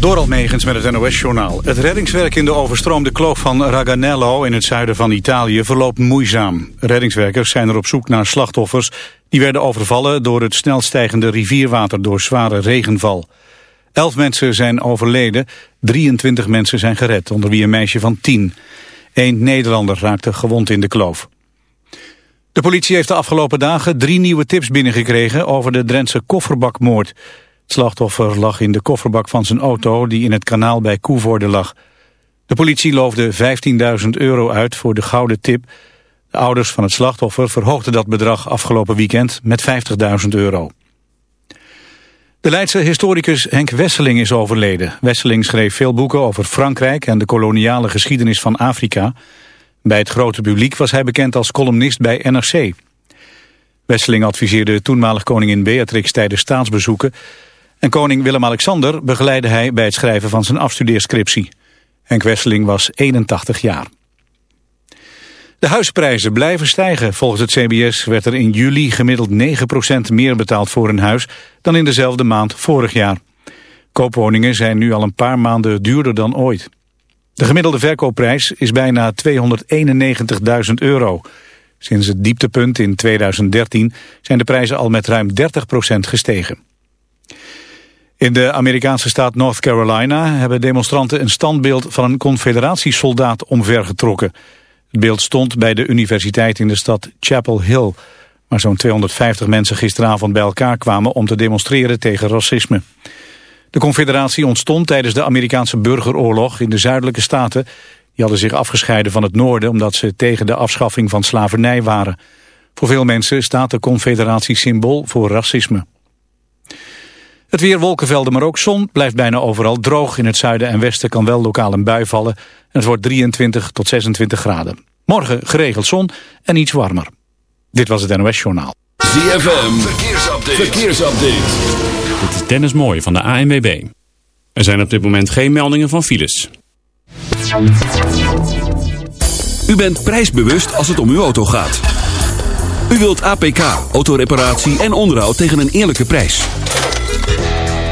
Door Megens met het NOS-journaal. Het reddingswerk in de overstroomde kloof van Raganello in het zuiden van Italië verloopt moeizaam. Reddingswerkers zijn er op zoek naar slachtoffers. Die werden overvallen door het snel stijgende rivierwater door zware regenval. Elf mensen zijn overleden, 23 mensen zijn gered, onder wie een meisje van 10. Eén Nederlander raakte gewond in de kloof. De politie heeft de afgelopen dagen drie nieuwe tips binnengekregen over de Drentse kofferbakmoord. Slachtoffer lag in de kofferbak van zijn auto die in het kanaal bij Koevoorde lag. De politie loofde 15.000 euro uit voor de gouden tip. De ouders van het slachtoffer verhoogden dat bedrag afgelopen weekend met 50.000 euro. De Leidse historicus Henk Wesseling is overleden. Wesseling schreef veel boeken over Frankrijk en de koloniale geschiedenis van Afrika. Bij het grote publiek was hij bekend als columnist bij NRC. Wesseling adviseerde toenmalig koningin Beatrix tijdens staatsbezoeken... En koning Willem-Alexander begeleidde hij bij het schrijven van zijn afstudeerscriptie. Henk Wesseling was 81 jaar. De huisprijzen blijven stijgen. Volgens het CBS werd er in juli gemiddeld 9% meer betaald voor een huis dan in dezelfde maand vorig jaar. Koopwoningen zijn nu al een paar maanden duurder dan ooit. De gemiddelde verkoopprijs is bijna 291.000 euro. Sinds het dieptepunt in 2013 zijn de prijzen al met ruim 30% gestegen. In de Amerikaanse staat North Carolina hebben demonstranten een standbeeld van een confederatiesoldaat omvergetrokken. Het beeld stond bij de universiteit in de stad Chapel Hill, waar zo'n 250 mensen gisteravond bij elkaar kwamen om te demonstreren tegen racisme. De confederatie ontstond tijdens de Amerikaanse burgeroorlog in de zuidelijke staten. Die hadden zich afgescheiden van het noorden omdat ze tegen de afschaffing van slavernij waren. Voor veel mensen staat de confederatie symbool voor racisme. Het weer wolkenvelden, maar ook zon blijft bijna overal droog. In het zuiden en westen kan wel lokaal een bui vallen. En het wordt 23 tot 26 graden. Morgen geregeld zon en iets warmer. Dit was het NOS Journaal. ZFM, verkeersupdate. verkeersupdate. Dit is Dennis Mooij van de ANWB. Er zijn op dit moment geen meldingen van files. U bent prijsbewust als het om uw auto gaat. U wilt APK, autoreparatie en onderhoud tegen een eerlijke prijs.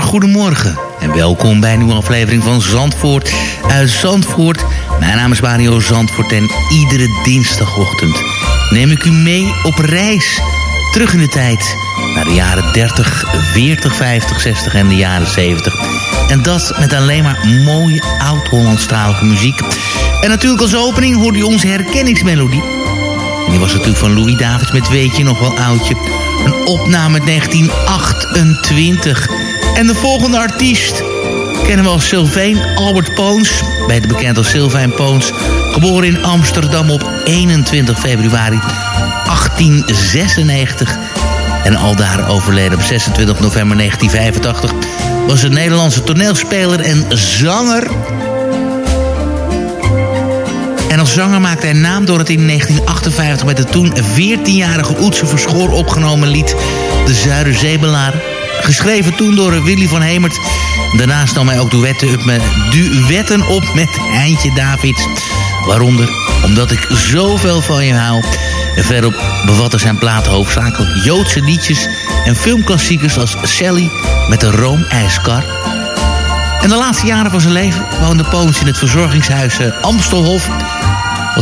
goedemorgen en welkom bij een nieuwe aflevering van Zandvoort uit Zandvoort. Mijn naam is Mario Zandvoort en iedere dinsdagochtend neem ik u mee op reis. Terug in de tijd naar de jaren 30, 40, 50, 60 en de jaren 70. En dat met alleen maar mooie oud-Hollandstalige muziek. En natuurlijk als opening hoorde u onze herkenningsmelodie. En die was natuurlijk van Louis Davids met Weet je nog wel oudje. Een opname uit 1928. En de volgende artiest kennen we als Sylvain Albert Poons. Beter bekend als Sylvain Poons. Geboren in Amsterdam op 21 februari 1896. En aldaar overleden op 26 november 1985. Was een Nederlandse toneelspeler en zanger... En als zanger maakte hij naam door het in 1958 met de toen 14-jarige Oetse Verschoor opgenomen lied De Zuiderzeebelaar. Geschreven toen door Willy van Hemert. Daarnaast nam hij ook duetten op met, duetten op met Heintje Davids. Waaronder Omdat ik zoveel van je hou. En verderop bevatten zijn platen hoofdzakelijk Joodse liedjes en filmklassiekers als Sally met de roomijskar. En de laatste jaren van zijn leven woonde Poons in het verzorgingshuis eh, Amstelhof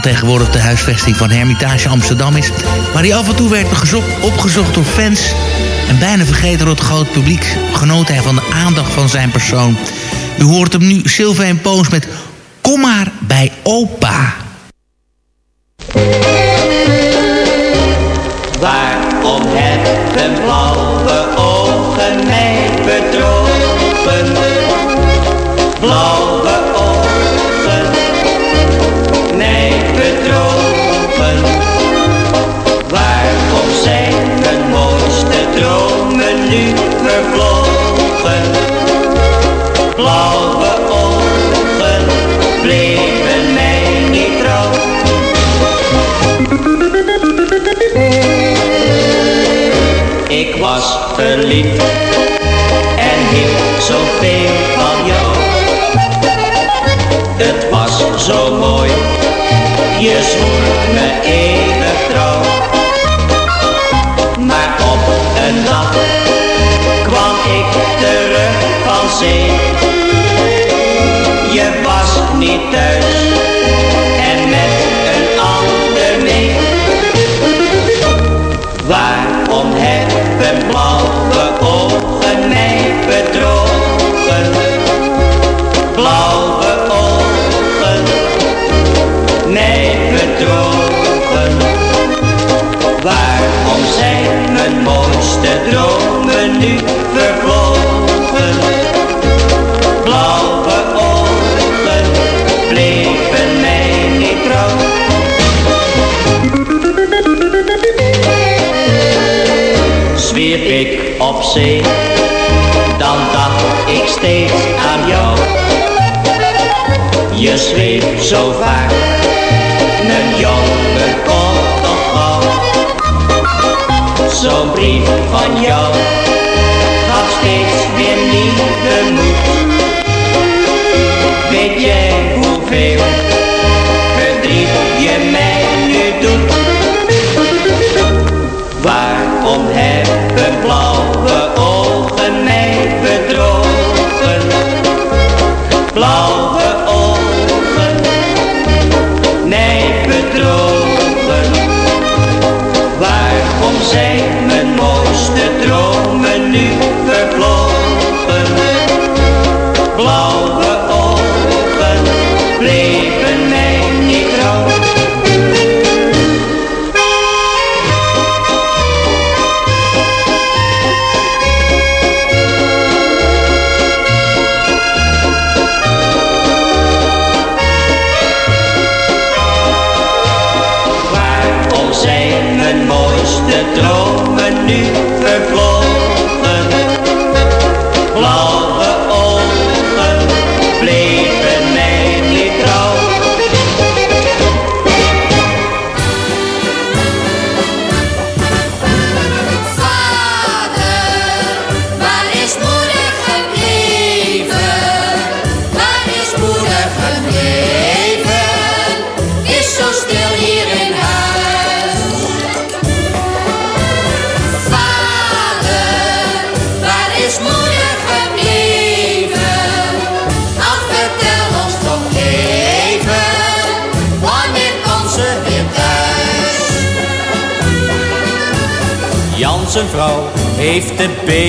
wat tegenwoordig de huisvesting van Hermitage Amsterdam is... waar hij af en toe werd gezocht, opgezocht door fans... en bijna vergeten door het groot publiek... genoot hij van de aandacht van zijn persoon. U hoort hem nu, Sylvain Poons met Kom maar bij opa. Waarom hebben blauwe ogen mij bedrogen? Verliefd en hield zoveel van jou. zo mooi, je zwoer me eeuwig trouw. Maar op een dag kwam ik terug van zee. Je was niet thuis op zee, dan dacht ik steeds aan jou. Je schreef zo vaak, mijn jongen komt toch. Zo'n brief van jou gaf steeds weer nieuwe moed. Weet jij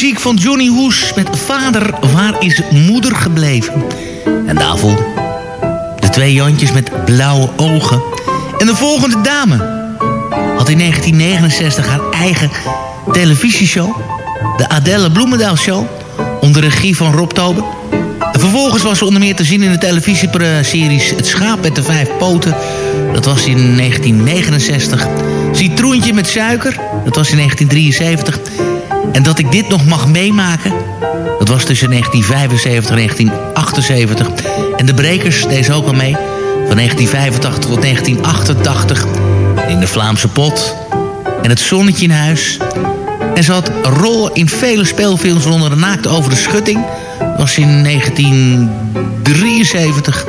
Muziek van Johnny Hoes met Vader, waar is moeder gebleven? En daarvoor de twee Jantjes met blauwe ogen. En de volgende dame had in 1969 haar eigen televisieshow. De Adelle Bloemendaal Show. Onder regie van Rob Tober. En vervolgens was ze onder meer te zien in de televisieseries Het Schaap met de Vijf Poten. Dat was in 1969. Citroentje met suiker. Dat was in 1973. En dat ik dit nog mag meemaken. Dat was tussen 1975 en 1978. En de Brekers deze ook al mee. Van 1985 tot 1988. In de Vlaamse pot. En het zonnetje in huis. En ze had rol in vele speelfilms onder de naakte over de schutting. Dat was in 1973.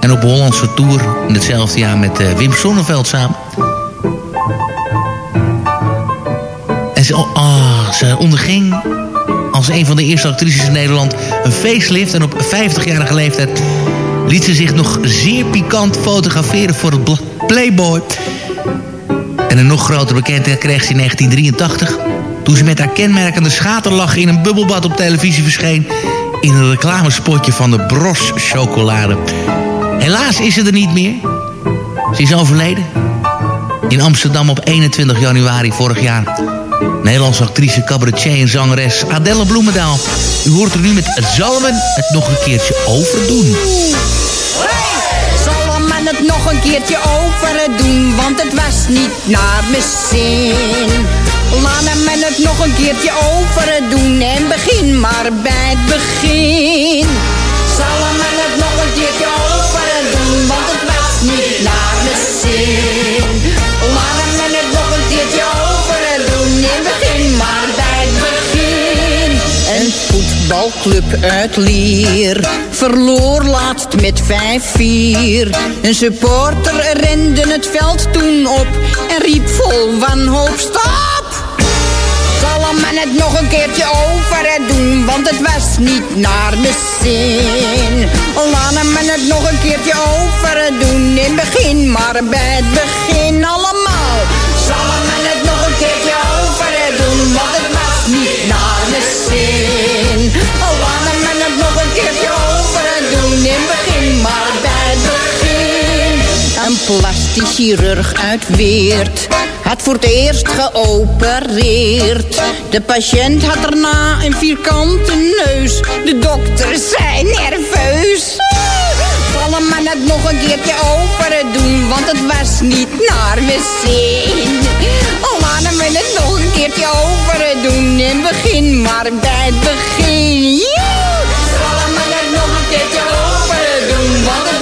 En op Hollandse Tour in hetzelfde jaar met eh, Wim Sonneveld samen. En ze, oh, ze onderging als een van de eerste actrices in Nederland een facelift. En op 50-jarige leeftijd liet ze zich nog zeer pikant fotograferen voor het Playboy. En een nog grotere bekendheid kreeg ze in 1983... toen ze met haar kenmerkende schaterlach in een bubbelbad op televisie verscheen... in een reclamespotje van de Bros chocolade. Helaas is ze er niet meer. Ze is overleden. In Amsterdam op 21 januari vorig jaar. Nederlandse actrice, cabaretier en zangeres Adelle Bloemendaal. U hoort er nu met Zalmen het nog een keertje overdoen. Zal men het nog een keertje over doen, want het was niet naar mijn zin. Laat men het nog een keertje over doen en begin maar bij het begin. Voetbalclub uit Lier verloor laatst met 5-4. Een supporter rende het veld toen op en riep vol wanhoop stop. Zal men het nog een keertje over doen, want het was niet naar mijn zin. Laat men het nog een keertje over doen, in begin maar bij het begin allemaal. Zal men het nog een keertje over doen, want het was niet naar mijn zin. Plastisch chirurg uit Weert had voor het eerst geopereerd. De patiënt had daarna een vierkante neus. De dokter zei nerveus. Vallen men het nog een keertje over doen, want het was niet naar mijn zin. Laten we het nog een keertje over doen en begin maar bij het begin. Vallen men het nog een keertje over doen, want het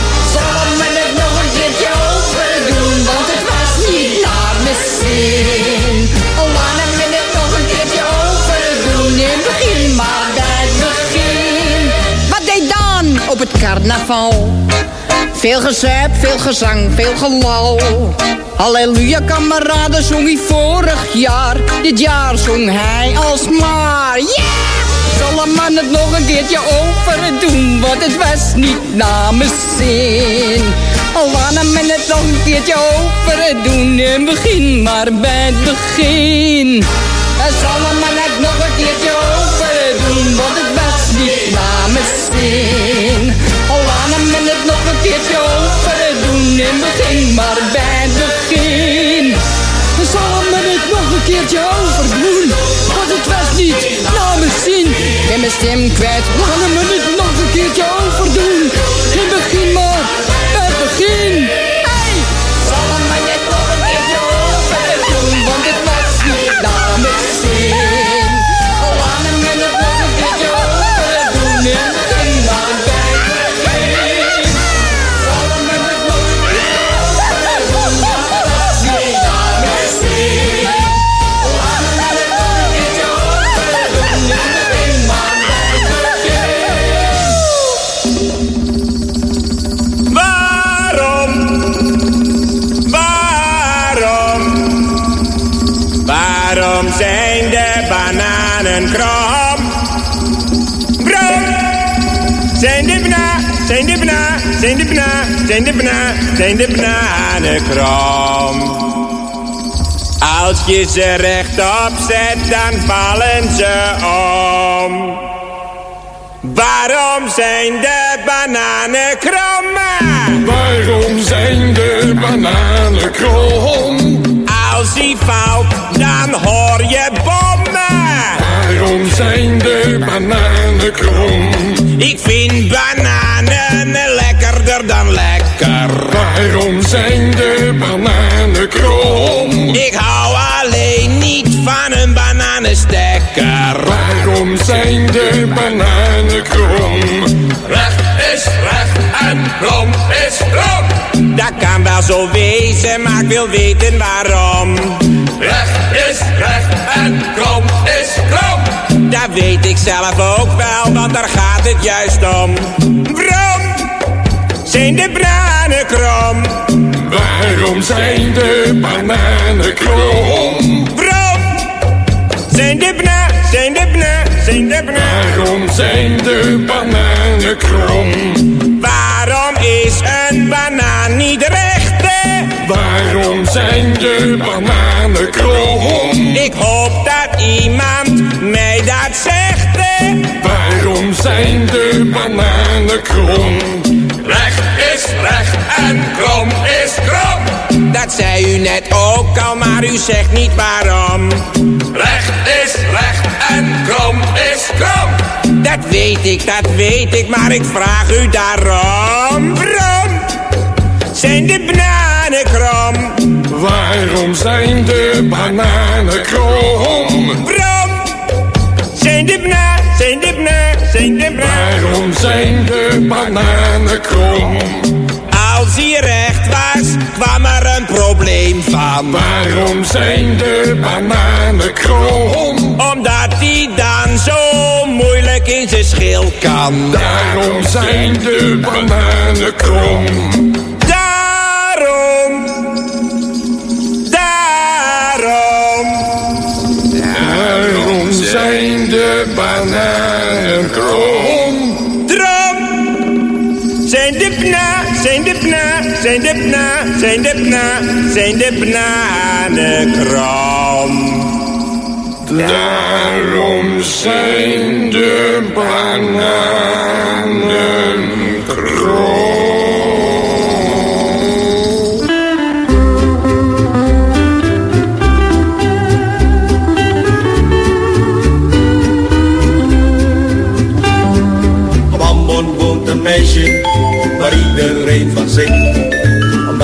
Veel gezuip, veel gezang, veel gelal. Halleluja, kameraden, zong hij vorig jaar. Dit jaar zong hij alsmaar. Yeah! Zal een man het nog een keertje over doen, want het was niet namens zin. Al laat men het nog een keertje over doen en begin maar bij het begin. Zal een man het nog een keertje over doen, want het was niet namens zin. Keertje over doen en begin maar bij het begin. Zal men het nog een keertje overdoen, want het was niet namens zin. Ik mijn stem kwijt, laten we het nog een keertje overdoen. En begin maar zijn de bana, zijn de bananen krom. Als je ze rechtop zet, dan vallen ze om. Waarom zijn de bananen krom? Waarom zijn de bananen krom? Als hij valt, dan hoor je bommen. Waarom zijn de bananen krom? Ik vind bananen Waarom zijn de bananen krom? Ik hou alleen niet van een bananenstekker. Waarom zijn de bananen krom? Recht is recht en krom is krom. Dat kan wel zo wezen, maar ik wil weten waarom. Recht is recht en krom is krom. Dat weet ik zelf ook wel, want daar gaat het juist om. Waarom zijn de bananen Waarom zijn de bananen krom? Waarom zijn de bana, zijn de bana, zijn de bana? Waarom zijn de bananen krom? Waarom is een banaan niet recht? hè? Waarom zijn de bananen krom? Ik hoop dat iemand mij dat zegt. hè? Waarom zijn de bananen krom? Recht is recht en krom is krom. Dat zei u net ook al, maar u zegt niet waarom. Recht is recht en krom is krom. Dat weet ik, dat weet ik, maar ik vraag u daarom. Zijn de bananen krom? Waarom zijn de bananen krom? Waarom zijn de bananen, zijn de bananen, zijn de bananen? Waarom zijn de bananen krom? Als hij recht was, kwam er een probleem van. Waarom zijn de bananen krom? Omdat hij dan zo moeilijk in zijn schil kan. Daarom zijn de bananen krom. Daarom, daarom. Daarom zijn de bananen krom. Zijn de bna, zijn de bna, zijn de bananen krom. Daarom zijn de bananen krom. Op Ambon woont een meisje waar iedereen van zingt.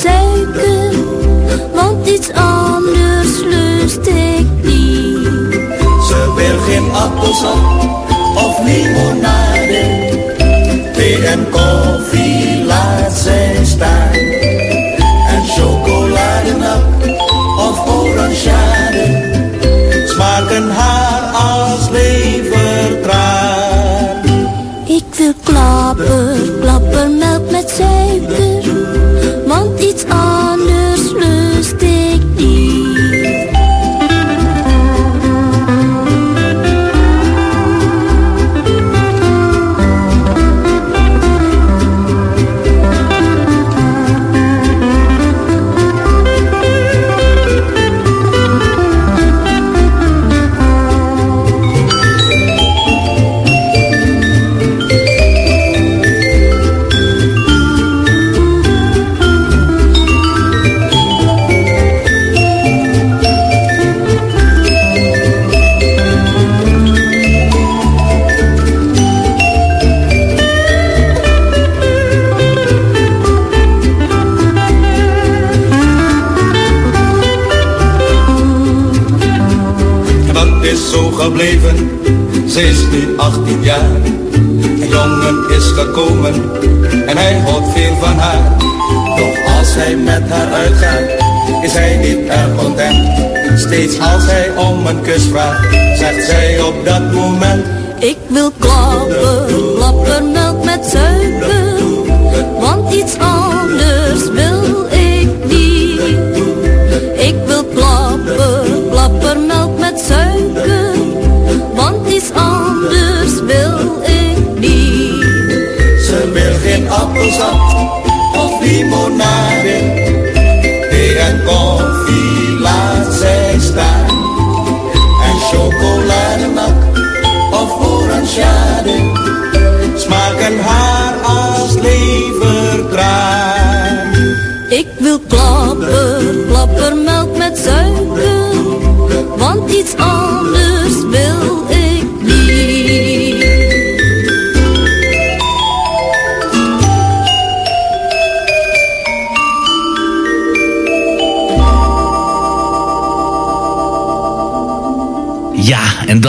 met. Want iets anders lust ik niet. Ze wil geen appelsap of limonade. Thee en koffie laat zij staan. En chocoladenap of orangeade. Steeds als hij om een kus vraagt,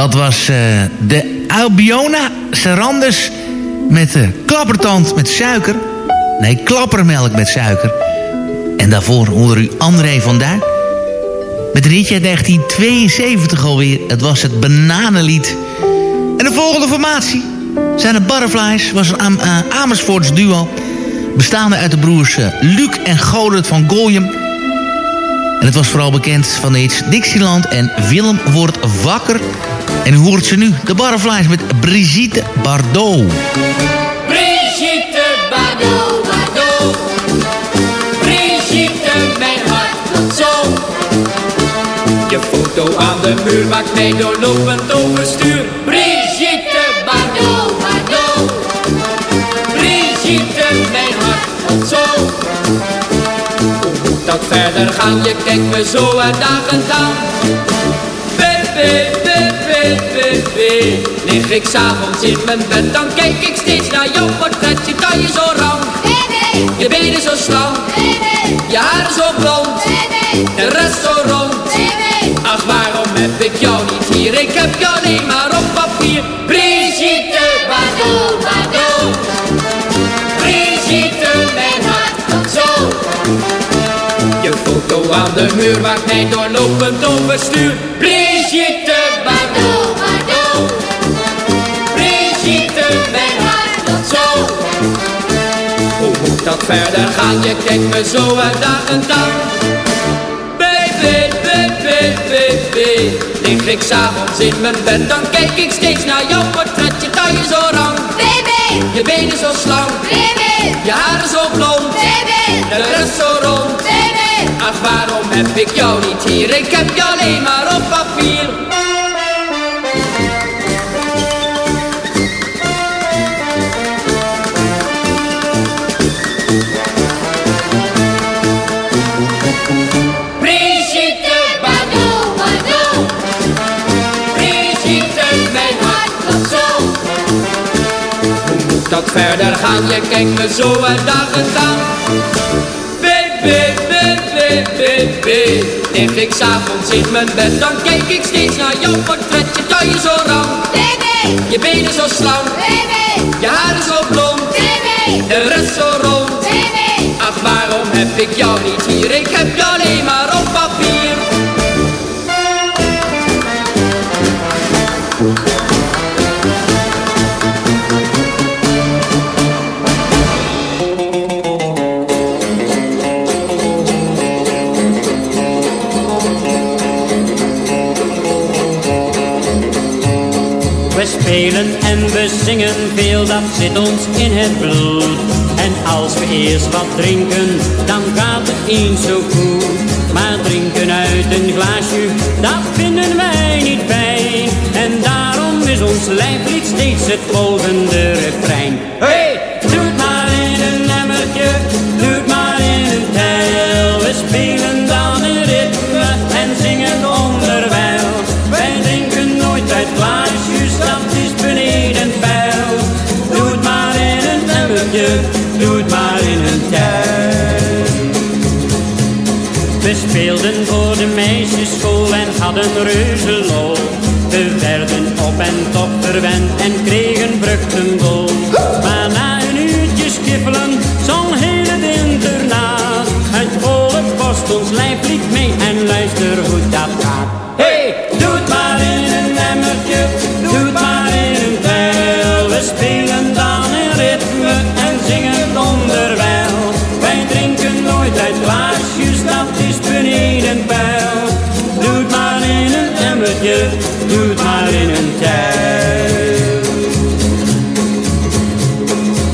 dat was eh, de Albiona Sarandus met de klappertand met suiker. Nee, klappermelk met suiker. En daarvoor onder u André van Duin. Met een uit 1972 alweer. Het was het Bananenlied. En de volgende formatie zijn de Butterflies. Was een eh, Amersfoorts duo. Bestaande uit de broers eh, Luc en Godert van Gooien. En het was vooral bekend van de Dixieland en Willem wordt wakker. En u hoort ze nu, de Butterflies met Brigitte Bardot. Brigitte Bardot, Bardot. Brigitte, mijn hart zo. Je foto aan de muur maakt mij doorlopend overstuur. Brigitte Bardot, Bardot. Brigitte, mijn hart zo. Hoe dat verder gaan? Je kijkt me zo uitdagend aan. Baby, Lig ik s'avonds in mijn bed, dan kijk ik steeds naar jouw portret. Je taille zo rank, je benen zo slank, je haren zo blond, de rest zo rond. Ach, waarom heb ik jou niet hier? Ik heb jou alleen maar op papier. Brigitte, Bardot, Bardot. Brigitte, mijn hart zo. Je foto aan de muur maakt mij doorlopend overstuur. Brigitte, Hoe moet dat verder gaan? Je kijkt me zo uitdagend aan. Baby, baby, baby. Lig ik s'avonds in mijn bed, dan kijk ik steeds naar jouw portret. Je taille zo rank, baby. Je benen zo slank, baby. Je haren zo blond, baby. De rest zo rond, baby. Ach, waarom heb ik jou niet hier? Ik heb jou alleen maar op papier. Dat verder gaan? Je kijkt me zo uitdagend aan. Baby, baby, baby. Lig ik s'avonds in mijn bed, dan kijk ik steeds naar jouw portret. Je taille zo rank, baby. Je benen zo slank, baby. Je haren zo blond, baby. De rest zo rond, baby. Ach, waarom heb ik jou niet hier? Ik heb jou alleen maar op spelen en we zingen veel, dat zit ons in het bloed. En als we eerst wat drinken, dan gaat het eens zo goed. Maar drinken uit een glaasje, dat vinden wij niet fijn. En daarom is ons lijflied steeds het volgende refrein. Hadden reuzelol. We werden op en top verwend en kregen vruchtenbol. Maar emmertje, doe het maar in een tel.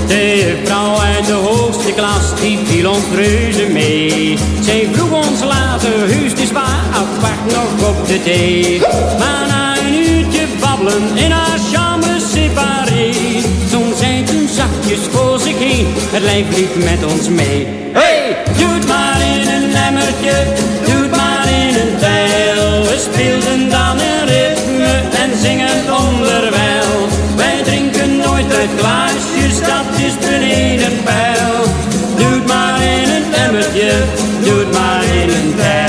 De vrouw uit de hoogste klas, die viel ons reuze mee. Zij vroeg ons later, het is waar, wacht nog op de thee. Maar na een uurtje babbelen in haar chambre séparée. Toen zei toen zachtjes voor zich heen, het lijf liep met ons mee. Glaasjes, dat is beneden pijl. Doe het maar in een emmertje, doe het maar in een tijl.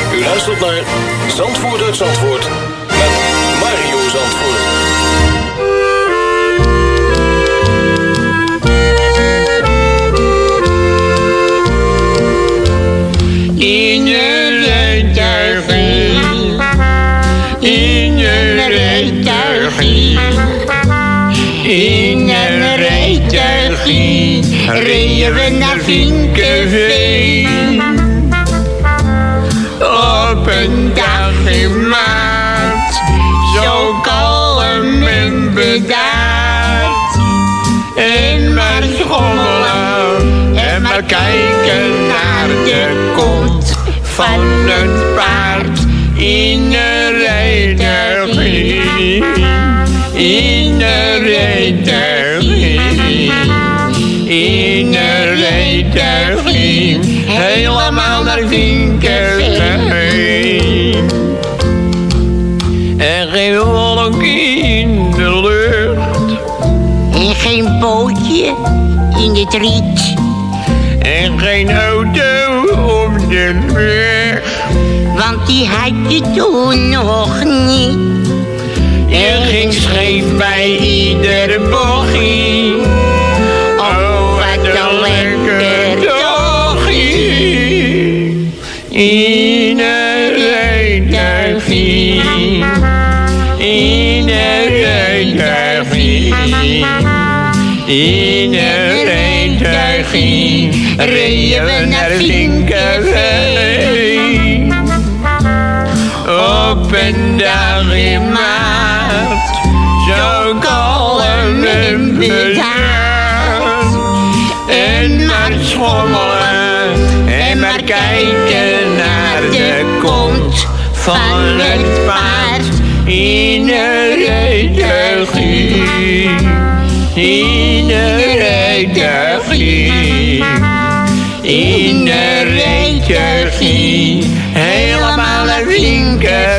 U luistert naar Zandvoort uit Zandvoort met Mario Zandvoort. In je rijtuigje, in je rijtuigje, in een rijtuigje, reden we naar Vinkenveen. Van het paard in een rijtuigje. In een rijtuigje. In een rijtuigje. Helemaal naar Vinkenveen. En geen wolk in de lucht. En geen bootje in het riet. En geen auto op de weg. Die had je toen nog niet. Er ging scheef bij iedere bochtje. Oh, wat een lekker dagje. In een rijtuigje. In een rijtuigje. In een rijtuigje. Reden we naar Vinkenveen. Een dag in maart. Zo kalm en bedaard. En maar schommelen. En maar kijken naar de kont van het paard. In een rijtuigje. In rijtuig ging. In. Helemaal naar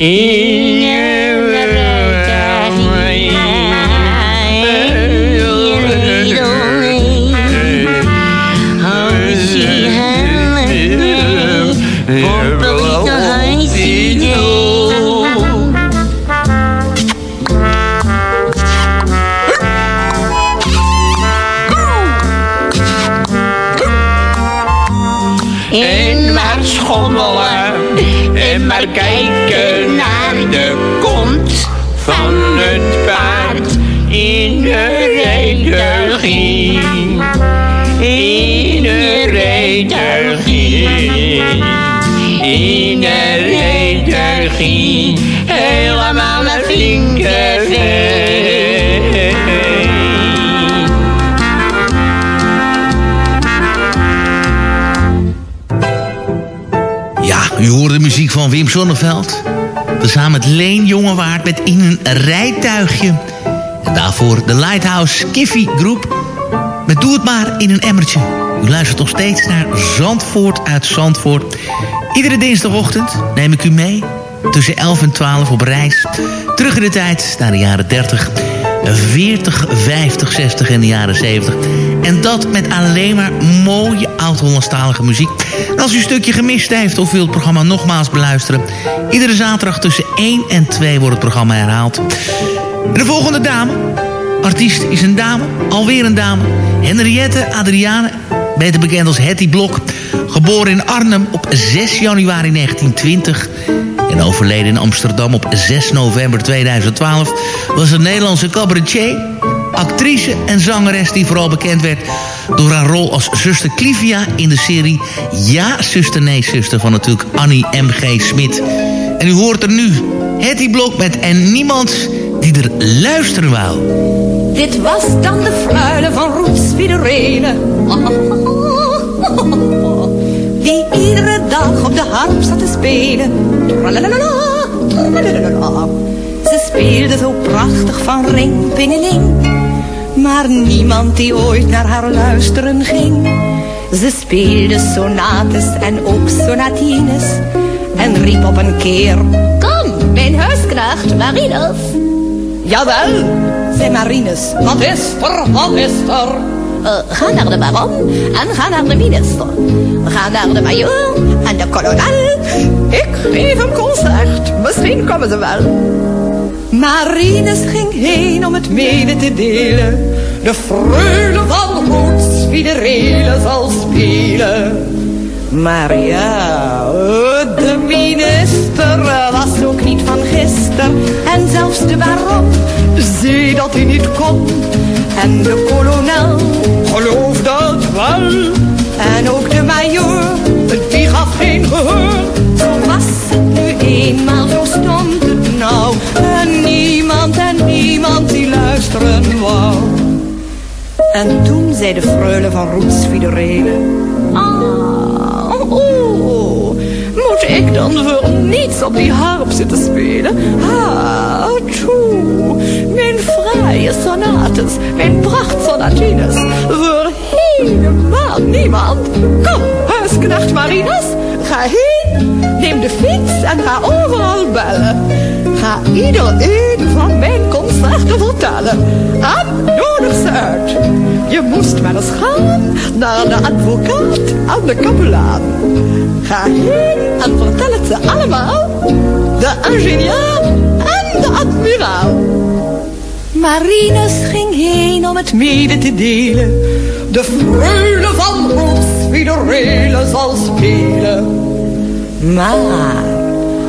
In maar schommelen en maar in de rijtuigie. In de rijtuigie. In de rijtuigie. Helemaal naar Vinkenveen. Ja, u hoorde de muziek van Wim Sonneveld. Tezamen met Leen Jongewaard met In een rijtuigje. Daarvoor de Lighthouse Kiffy Groep. Met Doe het maar in een emmertje. U luistert nog steeds naar Zandvoort uit Zandvoort. Iedere dinsdagochtend neem ik u mee. Tussen 11 en 12 op reis. Terug in de tijd naar de jaren 30, 40, 50, 60 en de jaren 70. En dat met alleen maar mooie oud-Hollandstalige muziek. En als u een stukje gemist heeft of wilt het programma nogmaals beluisteren... iedere zaterdag tussen 1 en 2 wordt het programma herhaald. De volgende dame, artiest is een dame, alweer een dame. Henriette Adriane, beter bekend als Hetty Blok. Geboren in Arnhem op 6 januari 1920 en overleden in Amsterdam op 6 november 2012... was een Nederlandse cabaretier, actrice en zangeres... die vooral bekend werd door haar rol als zuster Clivia... in de serie Ja, zuster, nee, zuster... van natuurlijk Annie M.G. Smit. En u hoort er nu Hetty Blok met En niemand die er luisteren wou. Dit was dan de fruile van Roets. Die iedere dag op de harp zat te spelen. Ze speelde zo prachtig van ring, pingeling. Maar niemand die ooit naar haar luisteren ging. Ze speelde sonates en ook sonatines. En riep op een keer. Kom, mijn huisknecht Marinus. Jawel, zei Marinus. Wat is er, wat is er? Uh, ga naar de baron en ga naar de minister. Ga naar de majoor en de kolonel. Ik geef een concert, misschien komen ze wel. Marinus ging heen om het mede te delen. De freule van Roots Fiederele zal spelen. Maar ja, de minister was ook niet van En zelfs de baron zei dat hij niet kon. En de kolonel geloofde het wel. En ook de majoor, die gaf geen gehoor. Zo was het nu eenmaal, zo stond het nou. En niemand en niemand die luisteren wou. En toen zei de freule van Roets oh, moet ik dan voor niets op die harp zitten spelen? Ah, toe, mijn fraaie sonates, mijn prachtsonatines, voor helemaal niemand. Kom, huisknecht Marinus, ga heen, neem de fiets en ga overal bellen. Ga iedereen van mijn concerten vertellen. En nodig ze uit. Je moest maar eens gaan naar de advocaat en de kapelaan. Ga heen en vertel het ze allemaal. De ingenieur en de admiraal. Marinus ging heen om het mede te delen. De freule van Fiederele zal spelen. Maar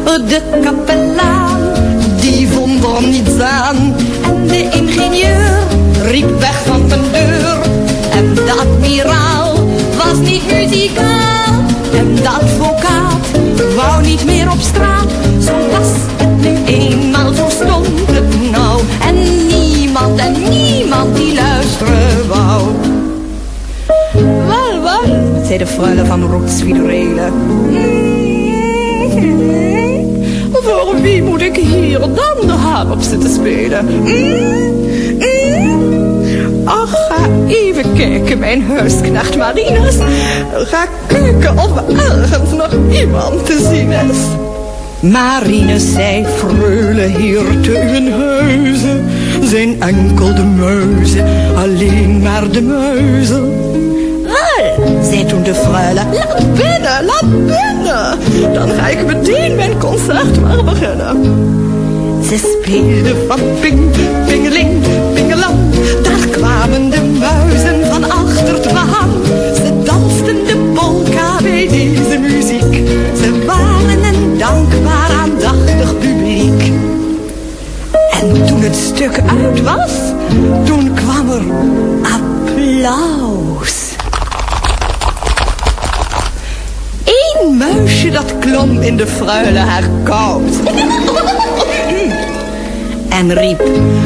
de kapelaan, die vond er niets aan. En de ingenieur riep weg van zijn deur. En de admiraal was niet muzikaal. En de advocaat wou niet meer op straat. Zo was het nu eenmaal, zo stond het nou. En niemand en niemand die luisteren wou. Wel, wel, zei de freule van Rotswiederelen. Wie moet ik hier dan de harp zitten spelen? Mm. Ach, ga even kijken, mijn huisknecht Marinus. Ga kijken of ergens nog iemand te zien is. Marinus zei, freule hier te uw huizen zijn enkel de muizen, alleen maar de muizen. Toen de freule, laat binnen, laat binnen. Dan ga ik meteen mijn concert maar beginnen. Ze speelde van ping, pingeling, pingelang. Daar kwamen de muizen van achter het behang. Ze dansten de polka bij deze muziek. Ze waren een dankbaar aandachtig publiek. En toen het stuk uit was, toen kwam er applaus. Eén muisje dat klom in de fruile haar koud. En riep,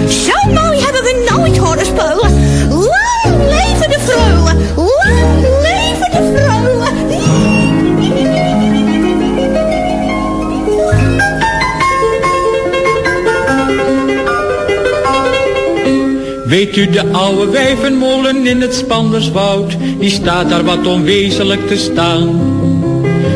zo mooi hebben we nooit horen spelen. Lang leven de freule, lang leven de freule. Weet u de oude wijvenmolen in het Spanderswoud, die staat daar wat onwezenlijk te staan.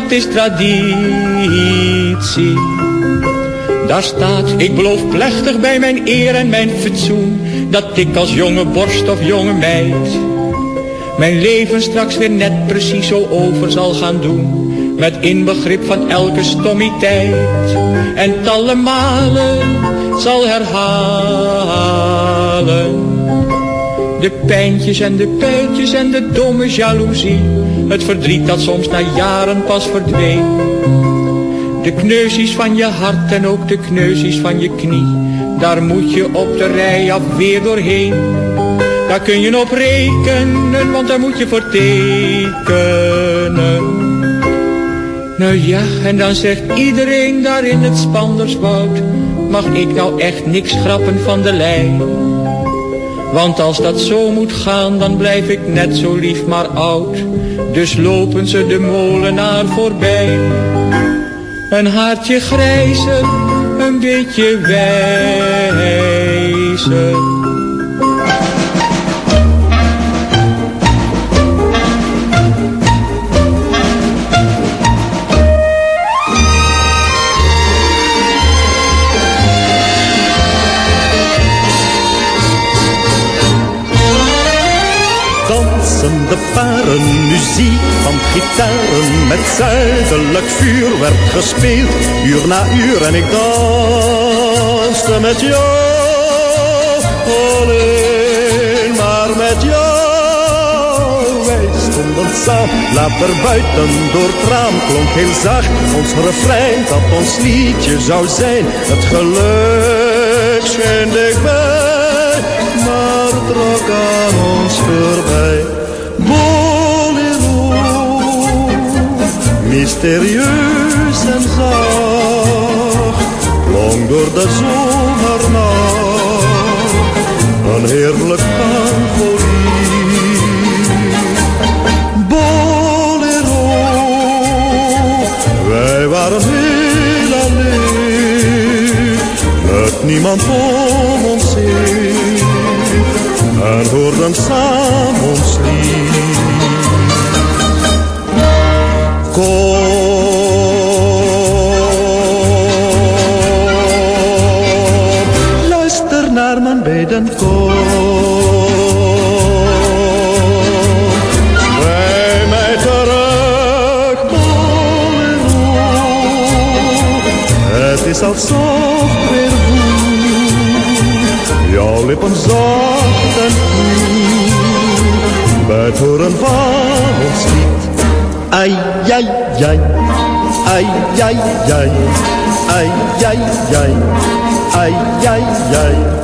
dat is traditie. Daar staat, ik beloof plechtig bij mijn eer en mijn fatsoen, dat ik als jonge borst of jonge meid, mijn leven straks weer net precies zo over zal gaan doen. Met inbegrip van elke stommiteit. En talle malen zal herhalen. De pijntjes en de pijntjes en de domme jaloezie. Het verdriet dat soms na jaren pas verdween. De kneuzies van je hart en ook de kneuzies van je knie. Daar moet je op de rij af weer doorheen. Daar kun je op rekenen, want daar moet je voor tekenen. Nou ja, en dan zegt iedereen daar in het Spanderswoud, mag ik nou echt niks schrappen van de lijn? Want als dat zo moet gaan, dan blijf ik net zo lief maar oud. Dus lopen ze de molenaar voorbij. Een haartje grijzer, een beetje wijzer. Gitaren met zuidelijk vuur werd gespeeld, uur na uur en ik danste met jou, alleen maar met jou. Wij stonden saam. Later buiten door het raam klonk heel zacht ons refrein dat ons liedje zou zijn. Het geluk scheen maar trok aan ons voorbij. Mysterieus en zacht, klonk door de zomernacht. Een heerlijk tangolie. Bolero, wij waren heel alleen. Met niemand om ons heen. En hoorden samen ons lied. con Ai, ai, ai. Ai, ai, ai. Ai, ai, ai. Ai, ai, ai.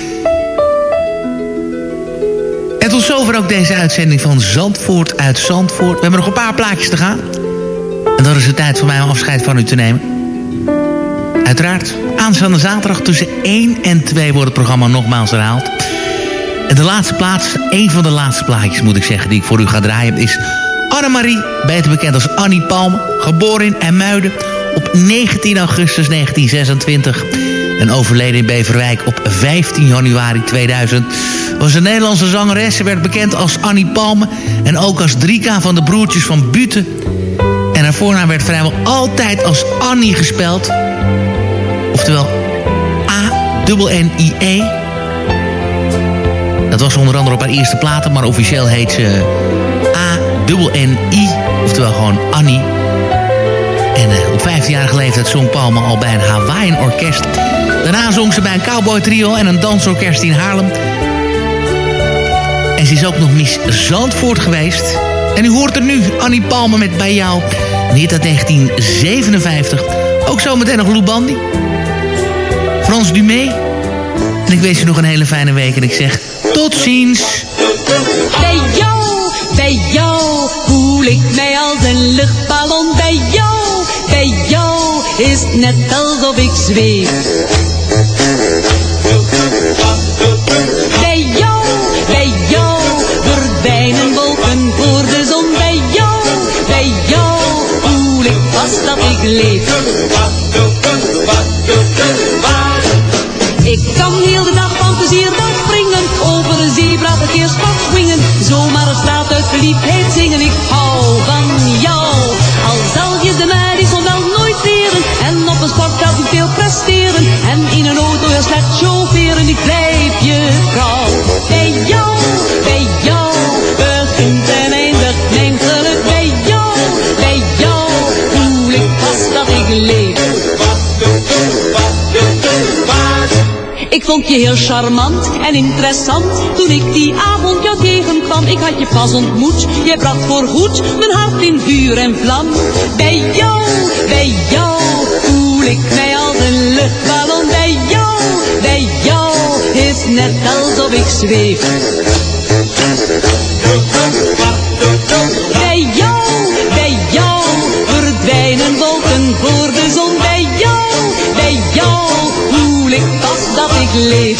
tot zover ook deze uitzending van Zandvoort uit Zandvoort. We hebben nog een paar plaatjes te gaan. En dan is het tijd voor mij om afscheid van u te nemen. Uiteraard, aanstaande zaterdag tussen 1 en 2 wordt het programma nogmaals herhaald. En de laatste plaats, een van de laatste plaatjes moet ik zeggen... die ik voor u ga draaien, is Annemarie, beter bekend als Annie Palm... geboren in IJmuiden op 19 augustus 1926... en overleden in Beverwijk op 15 januari 2000... was een Nederlandse zangeres. Ze werd bekend als Annie Palme... en ook als Drika van de broertjes van Buten... En haar voornaam werd vrijwel altijd als Annie gespeld. Oftewel A-N-N-I-E. Dat was onder andere op haar eerste platen, maar officieel heet ze A-N-N-I. Oftewel gewoon Annie. En eh, op 15-jarige leeftijd zong Palme al bij een Hawaiian orkest. Daarna zong ze bij een cowboy trio en een dansorkest in Haarlem. En ze is ook nog Miss Zandvoort geweest. En u hoort er nu Annie Palme met Bij jou. Niet uit 1957. Ook zometeen nog Lou Bandy. Frans Dumé. En ik wens u nog een hele fijne week. En ik zeg tot ziens. Luchtballon. Bij jou is net alsof ik zweef. Bij jou, bij jou verdwijnen wolken voor de zon. Bij jou, bij jou voel ik vast dat ik leef. Ik kan heel de dag van plezier dag springen, over een zebra verkeerspad swingen, zomaar op straat uit verliefdheid zingen. Ik hou in een auto heel slecht chaufferen. Ik blijf je trouw, bij jou, bij jou, begint en eindigt mijn geluk. Bij jou, bij jou, voel ik vast dat ik leef. Ik vond je heel charmant en interessant Toen ik die avond jou tegenkwam Ik had je pas ontmoet Jij bracht voorgoed mijn hart in vuur en vlam Bij jou, bij jou Voel ik mij als een luchtballon Bij jou, bij jou is net alsof ik zweef. Bij jou, bij jou, verdwijnen wolken voor de zon. Bij jou, bij jou, voel ik pas dat ik leef.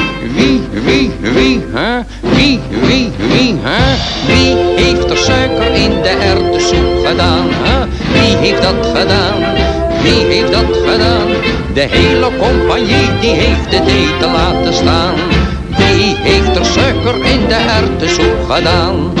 Wie, wie, wie, hè? Wie, wie, wie, hè? Wie heeft er suiker in de erwtensoep gedaan, hè? Wie heeft dat gedaan? Wie heeft dat gedaan? De hele compagnie die heeft het eten laten staan. Wie heeft er suiker in de erwtensoep gedaan?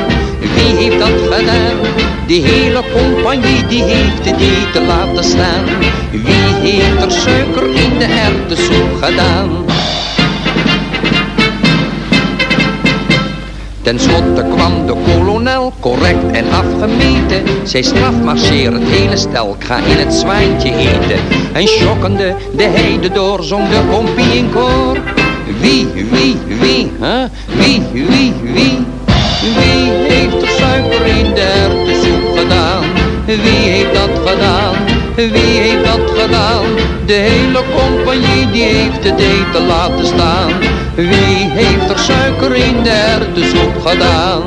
Heeft dat gedaan? De hele compagnie die heeft het eten laten staan. Wie heeft er suiker in de erwtensoep gedaan? Ten slotte kwam de kolonel, correct en afgemeten. Zij strafmarcheer het hele stel, ik ga in het zwijntje eten. En schokkende de heide door, zong de kompie in koor. Wie, wie, wie, hè? Wie, wie, wie? Wie heeft er suiker in de erwtensoep gedaan? Wie heeft dat gedaan? Wie heeft dat gedaan? De hele compagnie die heeft het eten laten staan. Wie heeft er suiker in de erwtensoep gedaan?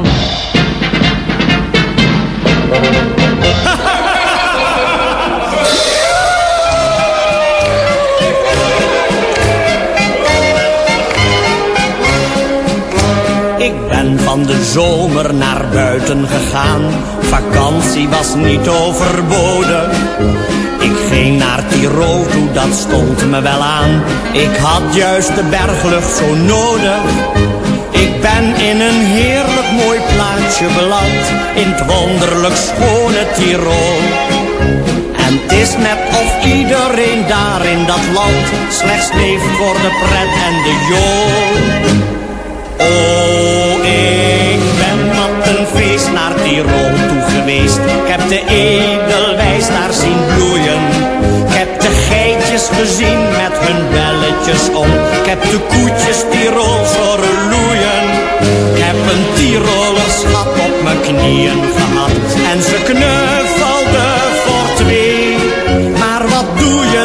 Ben van de zomer naar buiten gegaan. Vakantie was niet overboden. Ik ging naar Tirol toe, dat stond me wel aan. Ik had juist de berglucht zo nodig. Ik ben in een heerlijk mooi plaatsje beland. In het wonderlijk schone Tirol. En het is net of iedereen daar in dat land slechts leeft voor de pret en de jool. Oh, ik ben op een feest naar Tirol toe geweest. Ik heb de edelwijs daar zien bloeien. Ik heb de geitjes gezien met hun belletjes om. Ik heb de koetjes Tirols horen loeien. Ik heb een Tiroler schat op mijn knieën gehad. En ze knuffelde voor twee. Maar wat doe je